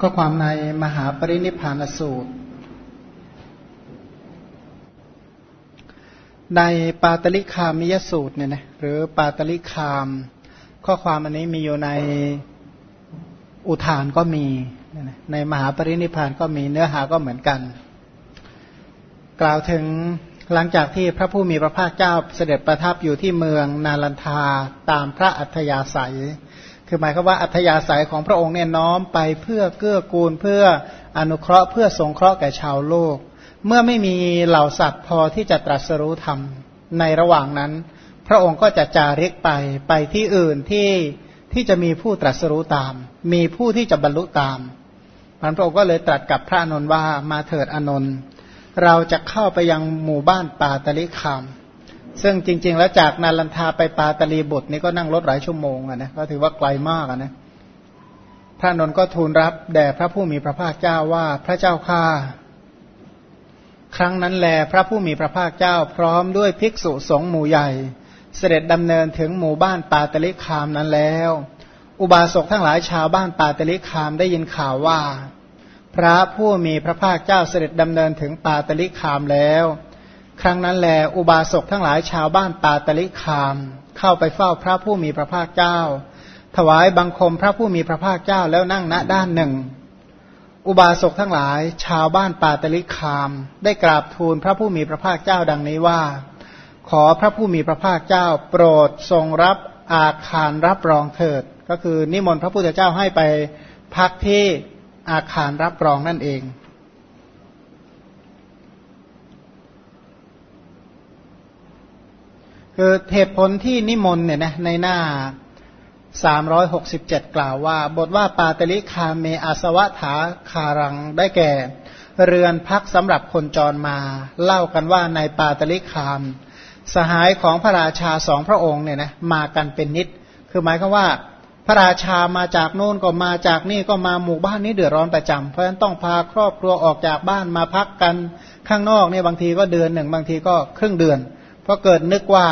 ก็ความในมหาปรินิพานสูตร ในปาตลิคามิยสูตรเนี่ยนะหรือปาตลิคาม ข้อความอันนี้มีอยู่ในอุทานก็มีในมหาปรินิพานก็มีเนื้อหาก็เหมือนกัน กล่าวถึงหลังจากที่พระผู้มีพระภาคเจ้าเสด็จประทับอยู่ที่เมืองนาลันทาตามพระอัธยาศัย คือหมายความว่าอัธยาศัยของพระองค์เนี่ยน้อมไปเพื่อเกื้อกูลเพื่ออนุเคราะห์เพื่อสงเคราะห์แก่ชาวโลก เมื่อไม่มีเหล่าสัตว์พอที่จะตรัสรู้ธรรมในระหว่างนั้น พระองค์ก็จะจาริกไปไปที่อื่นที่ที่จะมีผู้ตรัสรู้ตาม มีผู้ที่จะบรรลุตามพระองค์ก็เลยตรัสกับพระอนนท์ว่ามาเถิดอนนท์เราจะเข้าไปยังหมู่บ้านป่าตะลิคาม ซึ่งจริง ๆ แล้วจากนาลันทาไปปาตลีบุตรนี่ก็นั่งรถหลายชั่วโมงอะนะก็ถือว่าไกลมากอะนะพระนนท์ก็ทูลรับแด่พระผู้มีพระภาคเจ้าว่าพระเจ้าข้าครั้งนั้นแลพระผู้มีพระภาคเจ้าพร้อมด้วยภิกษุสงฆ์หมู่ใหญ่ เสด็จดำเนินถึงหมู่บ้านปาตลิคามนั้นแล้ว อุบาสกทั้งหลายชาวบ้านปาตลิคามได้ยินข่าวว่า พระผู้มีพระภาคเจ้าเสด็จดำเนินถึงปาตลิคามแล้ว ครั้งนั้นแลอุบาสกทั้งหลายชาวบ้านปาตลิคาม เข้าไปเฝ้าพระผู้มีพระภาคเจ้า ถวายบังคมพระผู้มีพระภาคเจ้าแล้วนั่งณด้านหนึ่ง อุบาสกทั้งหลาย ชาวบ้านปาตลิคาม ได้กราบทูลพระผู้มีพระภาคเจ้าดังนี้ว่า ขอพระผู้มีพระภาคเจ้า โปรดทรงรับอาคารรับรองเถิด ก็คือนิมนต์พระพุทธเจ้าให้ไปพักที่อาคารรับรองนั่นเอง คือเหตุผลที่นิมนต์เนี่ยนะในหน้า 367 กล่าวว่า บทว่าปาตลิคาเมอาสวะถาคารังได้แก่ เรือนพักสำหรับคนจรมา เล่ากันว่าในปาตลิคาม สหายของพระราชาสองพระองค์เนี่ยนะมากันเป็นนิด คือหมายความว่า พระราชามาจากโน่นก็มาจากนี่ก็มาหมู่บ้านนี้เดือดร้อนประจำเพราะฉะนั้นต้องพาครอบครัวออกจากบ้านมาพักกันข้างนอกเนี่ยบางทีก็เดือนหนึ่งบางทีก็ครึ่งเดือน เพราะเกิดนึกว่า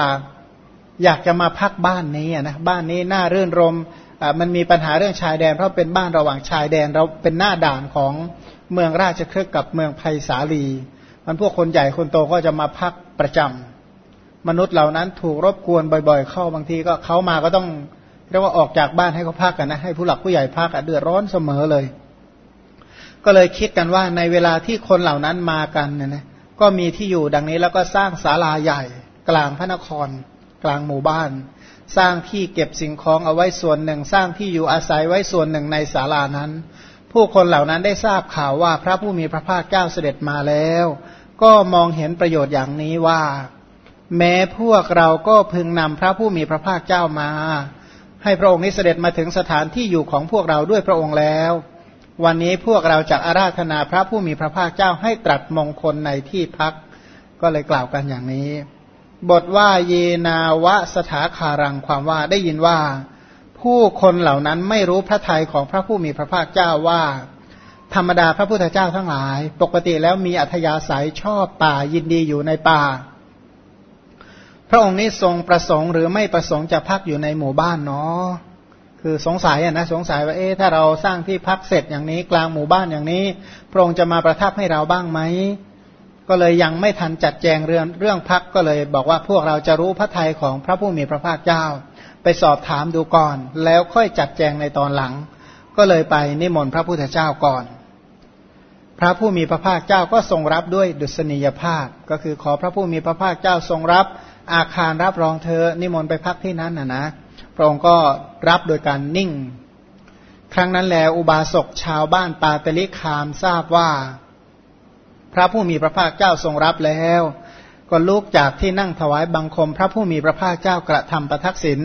อยากจะมาพักบ้านนี้นะบ้านนี้น่ารื่นรมมันมีปัญหาเรื่องชายแดน เพราะเป็นบ้านระหว่างชายแดน เราเป็นหน้าด่านของเมืองราชครึกกับเมืองไผ่สาลี มันพวกคนใหญ่คนโตก็จะมาพักประจำมนุษย์เหล่านั้นถูกรบกวนบ่อย ๆ เข้าบางทีก็เขามาก็ต้องเรียกว่าออกจากบ้านให้เขาพักกันนะให้ผู้หลักผู้ใหญ่พักเดือดร้อนเสมอเลย ก็เลยคิดกันว่าในเวลาที่คนเหล่านั้นมากันเนี่ยนะ ก็มีที่อยู่ดังนี้แล้วก็สร้างศาลาใหญ่ กลางพระนคร กลางหมู่บ้าน สร้างที่เก็บสิ่งของเอาไว้ส่วนหนึ่ง สร้างที่อยู่อาศัยไว้ส่วนหนึ่งในศาลานั้น ผู้คนเหล่านั้นได้ทราบข่าวว่าพระผู้มีพระภาคเจ้าเสด็จมาแล้ว ก็มองเห็นประโยชน์อย่างนี้ว่า แม้พวกเราก็พึงนำพระผู้มีพระภาคเจ้ามา ให้พระองค์นี้เสด็จมาถึงสถานที่อยู่ของพวกเราด้วยพระองค์แล้ว วันนี้พวกเราจะอาราธนาพระผู้มีพระภาคเจ้าให้ตรัสมงคลในที่พัก ก็เลยกล่าวกันอย่างนี้ บทว่าเยนาวะสถาคารังความว่าได้ยินว่า ผู้คนเหล่านั้นไม่รู้พระทัยของพระผู้มีพระภาคเจ้าว่า ธรรมดาพระพุทธเจ้าทั้งหลาย ปกติแล้วมีอัธยาศัยชอบป่ายินดีอยู่ในป่า พระองค์นี้ทรงประสงค์หรือไม่ประสงค์จะพักอยู่ในหมู่บ้านเนาะ คือสงสัยอะนะสงสัยว่าเอ๊ะถ้าเราสร้างที่พักเสร็จอย่างนี้ กลางหมู่บ้านอย่างนี้พระองค์จะมาประทับให้เราบ้างไหมก็เลยยังไม่ทันจัดแจงเรื่องเรื่องพักก็เลย บอกว่าพวกเราจะรู้พระทัยของพระผู้มีพระภาคเจ้า ไปสอบถามดูก่อน แล้วค่อยจัดแจงในตอนหลัง ก็เลยไปนิมนต์พระพุทธเจ้าก่อน พระผู้มีพระภาคเจ้าก็ทรงรับด้วยดุษณียภาพ ก็คือขอพระผู้มีพระภาคเจ้าทรงรับอาคารรับรองเธอนิมนต์ไปพักที่นั้นนะนะ พระองค์ก็รับโดยการนิ่ง ครั้งนั้นแลอุบาสกชาวบ้านปาเตลิคามทราบว่า พระผู้มีพระภาคเจ้าทรงรับแล้ว ก็ลุกจากที่นั่งถวายบังคม พระผู้มีพระภาคเจ้ากระทำประทักษิณ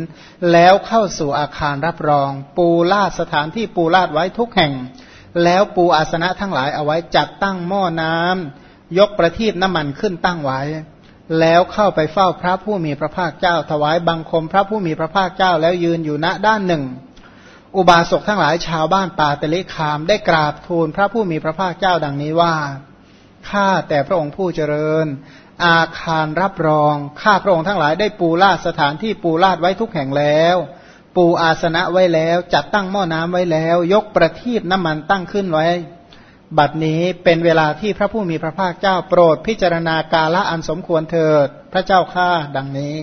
แล้วเข้าสู่อาคารรับรอง ปูลาดสถานที่ปูลาดไว้ทุกแห่ง แล้วปูอาสนะทั้งหลายเอาไว้จัดตั้งหม้อน้ำยกประทีปน้ำมันขึ้นตั้งไว้ แล้วเข้าไปเฝ้าพระผู้มีพระภาคเจ้า ถวายบังคมพระผู้มีพระภาคเจ้าแล้วยืนอยู่ณด้านหนึ่ง อุบาสกทั้งหลายชาวบ้านป่าเตลิคามได้กราบทูลพระผู้มีพระภาคเจ้าดังนี้ว่าข้าแต่พระองค์ผู้เจริญ อาคารรับรองข้าพระองค์ทั้งหลายได้ปูลาดสถานที่ปูลาดไว้ทุกแห่งแล้วปปูอาสนะไว้แล้วจัดตั้งหม้อน้ำไว้แล้ว ยกประทีปน้ำมันตั้งขึ้นไว้ บัดนี้เป็นเวลาที่พระผู้มีพระภาคเจ้าโปรดพิจารณากาละอันสมควรเถิดพระเจ้าข้าดังนี้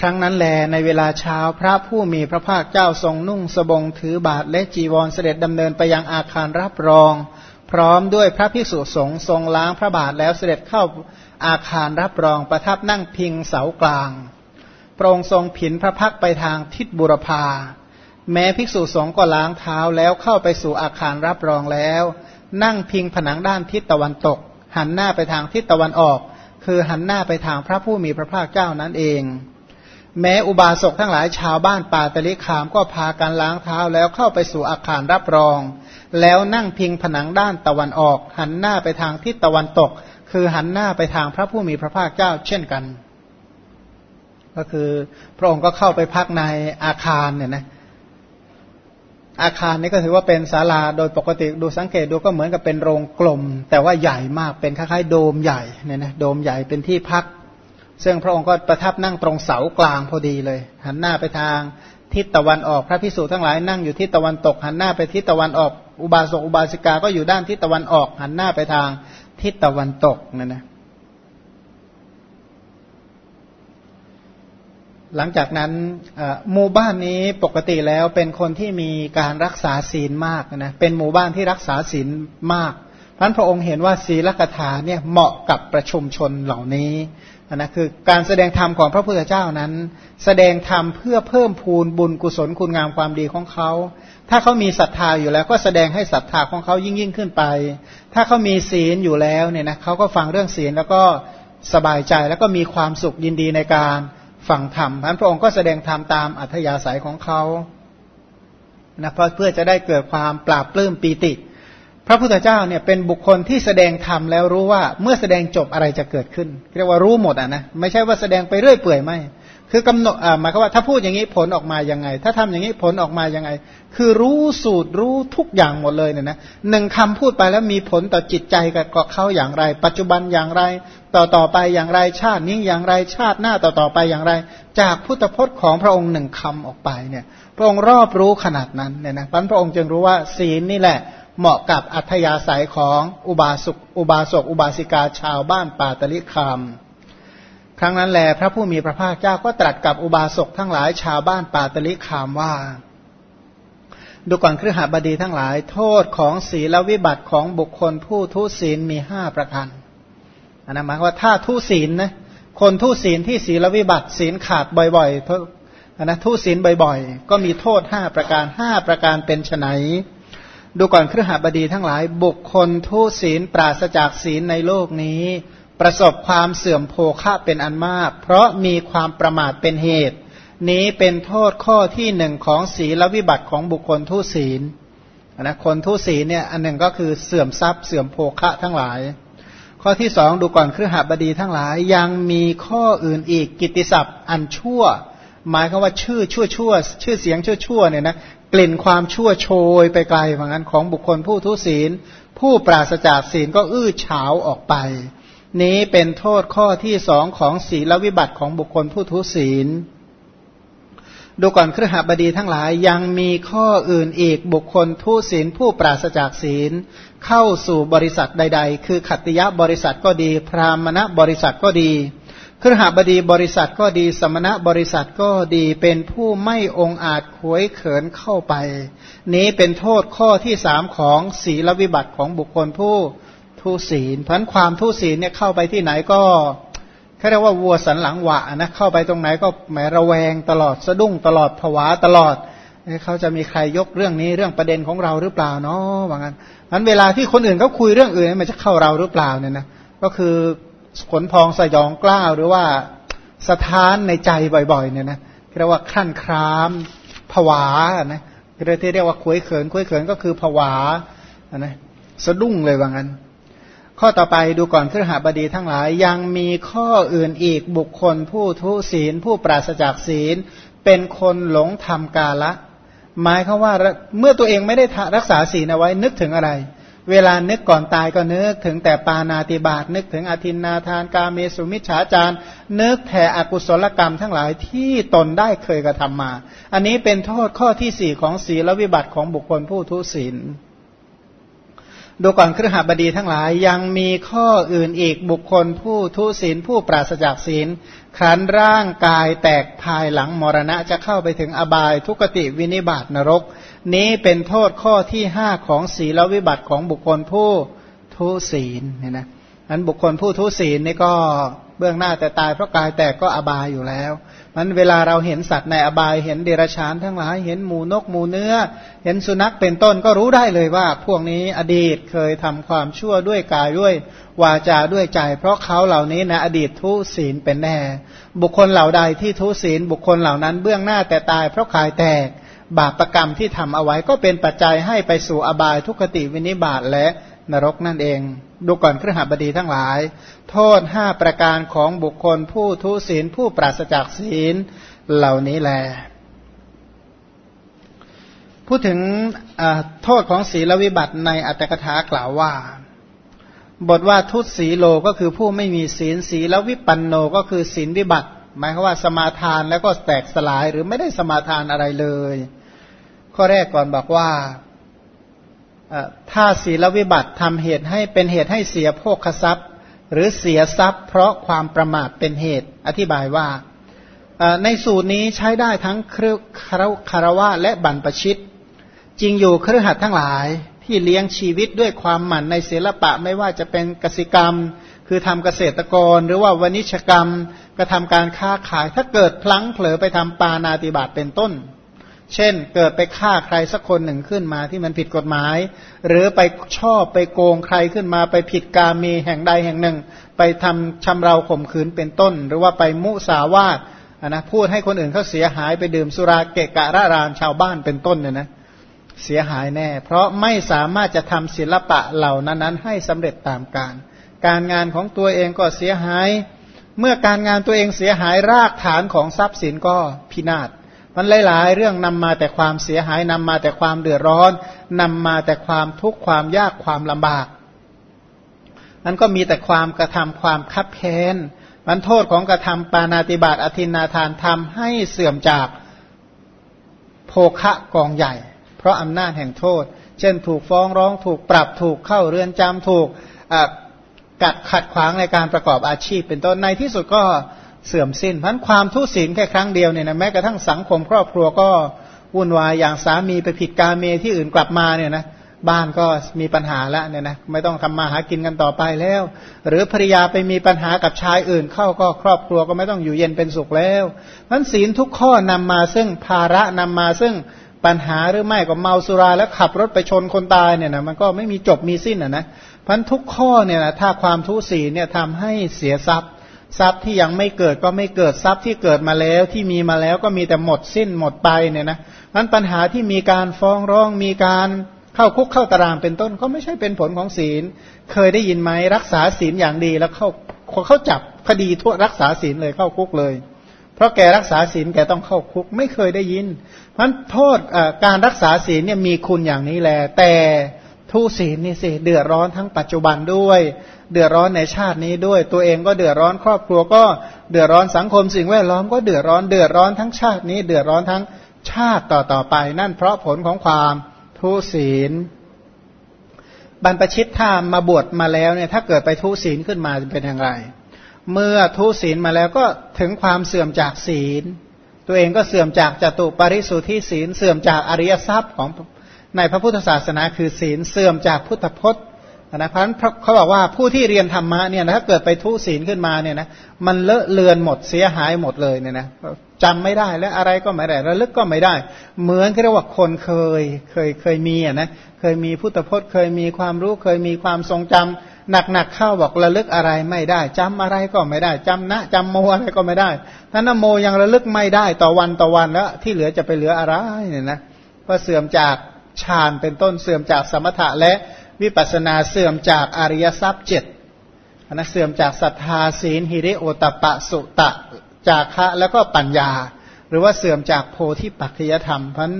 ครั้งนั้นแลในเวลาเช้าพระผู้มีพระภาคเจ้าทรงนุ่งสบงถือบาทและจีวรเสด็จดำเนินไปยังอาคารรับรอง พร้อมด้วยพระภิกษุสงฆ์ทรงล้างพระบาทแล้วเสด็จเข้าอาคารรับรองประทับนั่งพิงเสากลางพระองค์ทรงผินพระพักไปทางทิศบุรพา แม้ภิกษุสงฆ์ก็ล้างเท้าแล้วเข้าไปสู่อาคารรับรองแล้ว นั่งพิงผนังด้านทิศตะวันตก หันหน้าไปทางทิศตะวันออก คือหันหน้าไปทางพระผู้มีพระภาคเจ้านั่นเอง แม้อุบาสกทั้งหลายชาวบ้านป่าตะลิขามก็พากันล้างเท้าแล้วเข้าไปสู่อาคารรับรอง แล้วนั่งพิงผนังด้านตะวันออก หันหน้าไปทางทิศตะวันตก คือหันหน้าไปทางพระผู้มีพระภาคเจ้า เช่นกัน ก็คือพระองค์ก็เข้าไปพักในอาคารเนี่ยนะ อาคารนี้ก็ถือว่าเป็นศาลาโดยปกติดูสังเกตดูก็เหมือนกับเป็นโรงกลม แต่ว่าใหญ่มากเป็นคล้ายๆโดมใหญ่เนี่ยนะโดมใหญ่เป็นที่พัก ซึ่งพระองค์ก็ประทับนั่งตรงเสากลางพอดีเลย หันหน้าไปทางทิศตะวันออกพระพิสุทั้งหลายนั่งอยู่ทิศตะวันตก หันหน้าไปทิศตะวันออก อุบาสกอุบาสิกาก็อยู่ด้านทิศตะวันออก หันหน้าไปทางทิศตะวันตกนั่นนะ หลังจากนั้นหมู่บ้านนี้ปกติแล้วเป็นคนที่มีการรักษาศีลมากนะเป็นหมู่บ้านที่รักษาศีลมากพันพระองค์เห็นว่าศีลกถาเนี่ยเหมาะกับประชุมชนเหล่านี้นะคือการแสดงธรรมของพระพุทธเจ้านั้น แสดงธรรมเพื่อเพิ่มพูนบุญกุศลคุณงามความดีของเขา ถ้าเขามีศรัทธาอยู่แล้วก็แสดงให้ศรัทธาของเขายิ่งยิ่งขึ้นไป ถ้าเขามีศีลอยู่แล้วเนี่ยนะเขาก็ฟังเรื่องศีลแล้วก็สบายใจแล้วก็มีความสุขยินดีในการ ฟังธรรมพันพระองค์ก็แสดงธรรมตามอัธยาศัยของเขานะเพราะเพื่อจะได้เกิดความปราบปลื้มปีติ พระพุทธเจ้าเนี่ยเป็นบุคคลที่แสดงธรรมแล้วรู้ว่าเมื่อแสดงจบอะไรจะเกิดขึ้น เรียกว่ารู้หมดอะนะไม่ใช่ว่าแสดงไปเรื่อยเปื่อยไม่ คือกำหนดหมายความว่าถ้าพูดอย่างนี้ผลออกมายังไง ถ้าทำอย่างนี้ผลออกมายังไง คือรู้สูตรรู้ทุกอย่างหมดเลยเนี่ยนะหนึ่งคำพูดไปแล้วมีผลต่อจิตใจกับเขาอย่างไร ปัจจุบันอย่างไร ต่อต่อไปอย่างไรชาตินี้อย่างไรชาติหน้าต่อต่อไปอย่างไร จากพุทธพจน์ของพระองค์หนึ่งคำออกไปเนี่ย พระองค์รอบรู้ขนาดนั้นเนี่ยนะพระองค์จึงรู้ว่าศีลนี่แหละเหมาะกับอัธยาศัยของอุบาสกอุบาสกอุบาสิกาชาวบ้านป่าตะลิคาม ครั้งนั้นแลพระผู้มีพระภาคเจ้าก็ตรัสกับอุบาสกทั้งหลายชาวบ้านป่าตลิคามว่า ดูก่อนครือหาบดีทั้งหลาย โทษของศีลวิบัติของบุคคลผู้ทุศีลมีห้าประการอันนั้นหมายว่าถ้าทุศีลนะคนทุศีลที่ศีลวิบัติศีลขาดบ่อยๆนะทุศีลบ่อยๆ ก็มีโทษห้าประการห้าประการเป็นไนดูก่อนครือหาบดีทั้งหลาย บุคคลทุศีลปราศจากศีลในโลกนี้ ประสบความเสื่อมโภคะเป็นอันมาก เพราะมีความประมาทเป็นเหตุ นี้เป็นโทษข้อที่หนึ่งของศีลวิบัติของบุคคลทุศีลนะคนทุศีลเนี่ยอันหนึ่งก็คือเสื่อมทรัพย์เสื่อมโภคะทั้งหลาย ข้อที่สองดูก่อนเครือหบดีทั้งหลายยังมีข้ออื่นอีกกิตติศัพท์ อันชั่ว หมายคือว่าชื่อชั่วชั่วชื่อเสียงชั่วชั่วเนี่ยนะกลิ่นความชั่วโชยไปไกลเหมือนกันของบุคคลผู้ทุศีล ผู้ปราศจากศีลก็อื้อฉาวออกไป นี้เป็นโทษข้อที่สองของศีลวิบัติของบุคคลผู้ทุศีล ดูก่อนเครือหบดีทั้งหลายยังมีข้ออื่นอีกบุคคลทุศีลผู้ปราศจากศีล เข้าสู่บริษัทใด ๆ คือขัตติยะบริษัทก็ดี พรามณบริษัทก็ดีเครือหบดีบริษัทก็ดี สมณะบริษัทก็ดีเป็นผู้ไม่องอาจขวยเขินเข้าไป นี้เป็นโทษข้อที่สามของศีลวิบัติของบุคคลผู้ ทุศีลพันความทุศีลเนี่ยเข้าไปที่ไหนก็เขาเรียกว่าวัวสันหลังหวะนะเข้าไปตรงไหนก็แหมระแวงตลอดสะดุ้งตลอดผวาตลอดเขาจะมีใครยกเรื่องนี้เรื่องประเด็นของเราหรือเปล่าเนาะว่างั้นมันเวลาที่คนอื่นเขาคุยเรื่องอื่นมันจะเข้าเราหรือเปล่าเนี่ยนะก็คือขนพองสยองกล้าวหรือว่าสถานในใจบ่อยๆเนี่ยนะเรียกว่าขั้นครามผวานะเรียกที่เรียกว่าคุยเขินคุยเขินก็คือผวานะสะดุ้งเลยว่างั้น ข้อต่อไปดูก่อนเครือหบดีทั้งหลายยังมีข้ออื่นอีกบุคคลผู้ทุศีล ผู้ปราศจากศีล เป็นคนหลงทำกาละ หมายคือว่าเมื่อตัวเองไม่ได้รักษาศีลเอาไว้นึกถึงอะไร เวลานึกก่อนตายก็นึกถึงแต่ปานาติบาตนึกถึงอธินนาทานกาเมสุมิชฉาจารนึกแผ่อกุศลกรรมทั้งหลายที่ตนได้เคยกระทำมา อันนี้เป็นโทษข้อที่สี่ของศีลวิบัติของบุคคลผู้ทุศีล ดูก่อนครหบดีทั้งหลายยังมีข้ออื่นอีกบุคคลผู้ทุศีลผู้ปราศจากศีลครั้นร่างกายแตกภายหลังมรณะจะเข้าไปถึงอบายทุกติวินิบาตนรก นี้เป็นโทษข้อที่ห้าของศีลวิบัติของบุคคลผู้ทุศีลเนี่ยนะนั้นบุคคลผู้ทุศีลนี่ก็ เบื้องหน้าแต่ตายเพราะกายแตกก็อบายอยู่แล้วมันเวลาเราเห็นสัตว์ในอบายเห็นเดรัจฉานทั้งหลายเห็นหมูนกหมูเนื้อ เห็นสุนัขเป็นต้นก็รู้ได้เลยว่า พวกนี้อดีตเคยทำความชั่วด้วยกายด้วยวาจาด้วยใจ เพราะเขาเหล่านี้นะอดีตทุศีลเป็นแน่ บุคคลเหล่าใดที่ทุศีลบุคคลเหล่านั้นเบื้องหน้าแต่ตายเพราะกายแตกบาปรกรรมที่ทำเอาไว้ก็เป็นปัจจัยให้ไปสู่อบายทุกขติวินิบาตและ นรกนั่นเอง ดูก่อนครหบดีทั้งหลาย โทษห้าประการของบุคคลผู้ทุศีลผู้ปราศจากศีลเหล่านี้แล พูดถึงโทษของศีลวิบัติในอัตถกถากล่าวว่า บทว่าทุศีโลก็คือผู้ไม่มีศีลศีลวิปันโนก็คือศีลวิบัติ หมายความว่าสมาทานแล้วก็แตกสลายหรือไม่ได้สมาทานอะไรเลย ข้อแรกก่อนบอกว่า ถ้าศีลวิบัติทำเหตุให้เป็นเหตุให้เสียโภคทรัพย์ หรือเสียทรัพย์ เพราะความประมาทเป็นเหตุ อธิบายว่าในสูตรนี้ใช้ได้ทั้งครคารวะและบรรปชิต จริงอยู่เครือขัดทั้งหลายที่เลี้ยงชีวิตด้วยความหมั่นในศิลปะไม่ว่าจะเป็นกสิกรรม คือทำเกษตรกร หรือว่าวณิชกรรมกระทำการค้าขายถ้าเกิดพลั้งเผลอไปทำปานาติบาตเป็นต้น เช่นเกิดไปฆ่าใครสักคนหนึ่งขึ้นมาที่มันผิดกฎหมาย หรือไปชอบไปโกงใครขึ้นมา ไปผิดกามีแห่งใดแห่งหนึ่ง ไปทำชำเราข่มขืนเป็นต้น หรือว่าไปมุสาวาทนะพูดให้คนอื่นเขาเสียหายไปดื่มสุราเกะกะระรานชาวบ้านเป็นต้นเนี่ยนะเสียหายแน่ เพราะไม่สามารถจะทำศิลปะเหล่านั้นนั้นให้สำเร็จตามการ การงานของตัวเองก็เสียหาย เมื่อการงานตัวเองเสียหายรากฐานของทรัพย์สินก็พินาศ มันหลาย ๆ เรื่องนำมาแต่ความเสียหายนำมาแต่ความเดือดร้อนนำมาแต่ความทุกข์ความยากความลำบากนั้นก็มีแต่ความกระทำความคับแค้นมันโทษของกระทำปานาติบาตอธินาทานทำให้เสื่อมจากโภคะกองใหญ่ เพราะอำนาจแห่งโทษ เช่นถูกฟ้องร้องถูกปรับถูกเข้าเรือนจำถูกกัดขัดขวางในการประกอบอาชีพ เป็นต้นในที่สุดก็ เสื่อมสิ้นพันความทุศีลแค่ครั้งเดียวเนี่ยนะแม้กระทั่งสังคมครอบครัวก็วุ่นวายอย่างสามีไปผิดการเมที่อื่นกลับมาเนี่ยนะบ้านก็มีปัญหาแล้วเนี่ยนะไม่ต้องทำมาหากินกันต่อไปแล้ว หรือภริยาไปมีปัญหากับชายอื่น เข้าก็ครอบครัวก็ไม่ต้องอยู่เย็นเป็นสุขแล้วนั้นศีลทุกข้อนำมาซึ่งภาระนำมาซึ่งปัญหาหรือไม่ก็เมาสุราแล้วขับรถไปชนคนตายเนี่ยนะมันก็ไม่มีจบมีสิ้นอะนะพันทุกข้อเนี่ยนะถ้าความทุศีเนี่ยทำให้เสียทรัพย์ ทรัพย์ที่ยังไม่เกิดก็ไม่เกิดทรัพย์ที่เกิดมาแล้วที่มีมาแล้วก็มีแต่หมดสิ้นหมดไปเนี่ยนะนั้นปัญหาที่มีการฟ้องร้องมีการเข้าคุกเข้าตารางเป็นต้นก็ไม่ใช่เป็นผลของศีล เคยได้ยินไหมรักษาศีลอย่างดีแล้วเข้าเขาจับคดีทั่วรักษาศีลเลยเข้าคุกเลย เพราะแกรักษาศีลแกต้องเข้าคุกไม่เคยได้ยิน เพราะโทษการรักษาศีลเนี่ยมีคุณอย่างนี้แหละแต่ทุศีลนี่สิเดือดร้อนทั้งปัจจุบันด้วย เดือดร้อนในชาตินี้ด้วย ตัวเองก็เดือดร้อนครอบครัวก็เดือดร้อนสังคมสิ่งแวดล้อมก็เดือดร้อนเดือดร้อนทั้งชาตินี้ เดือดร้อนทั้งชาติต่อต่อไป นั่นเพราะผลของความทุศีล บรรพชิตถ้ามาบวชมาแล้วเนี่ยถ้าเกิดไปทุศีลขึ้นมาจะเป็นอย่างไร เมื่อทุศีลมาแล้วก็ถึงความเสื่อมจากศีล ตัวเองก็เสื่อมจากจตุปริสุทธิศีล เสื่อมจากอริยทรัพย์ของในพระพุทธศาสนาคือศีลเสื่อมจากพุทธพจน์ นะเพราะเขาบอกว่าผู้ที่เรียนธรรมะเนี่ยนะถ้าเกิดไปทุศีลขึ้นมาเนี่ยนะมันเลอะเลือนหมดเสียหายหมดเลยเนี่ยนะจำไม่ได้และอะไรก็ไม่ได้ระลึกก็ไม่ได้ เหมือนที่เรียกว่าคนเคยเคยเคยมีอะนะเคยมีพุทธพจน์ เคยมีความรู้เคยมีความทรงจำหนักๆเข้าบอกระลึกอะไรไม่ได้จำอะไรก็ไม่ได้จำนะจำโมอะไรก็ไม่ได้ถ้านโมยังระลึกไม่ได้ต่อวันต่อวันแล้วที่เหลือจะไปเหลืออะไรเนี่ยนะก็เสื่อมจากฌานเป็นต้นเสื่อมจากสมถะและ วิปัสนาเสื่อมจากอริยทรัพย์เจ็ดนะเสื่อมจากศรัทธาศีลหิริโอตปะสุตะจากะแล้วก็ปัญญา หรือว่าเสื่อมจากโพธิปัจจยธรรมเพราะ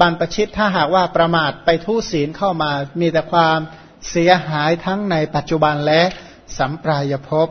บรรปชิตถ้าหากว่าประมาทไปทุศีลเข้ามามีแต่ความเสียหายทั้งในปัจจุบันและสัมปรายภพ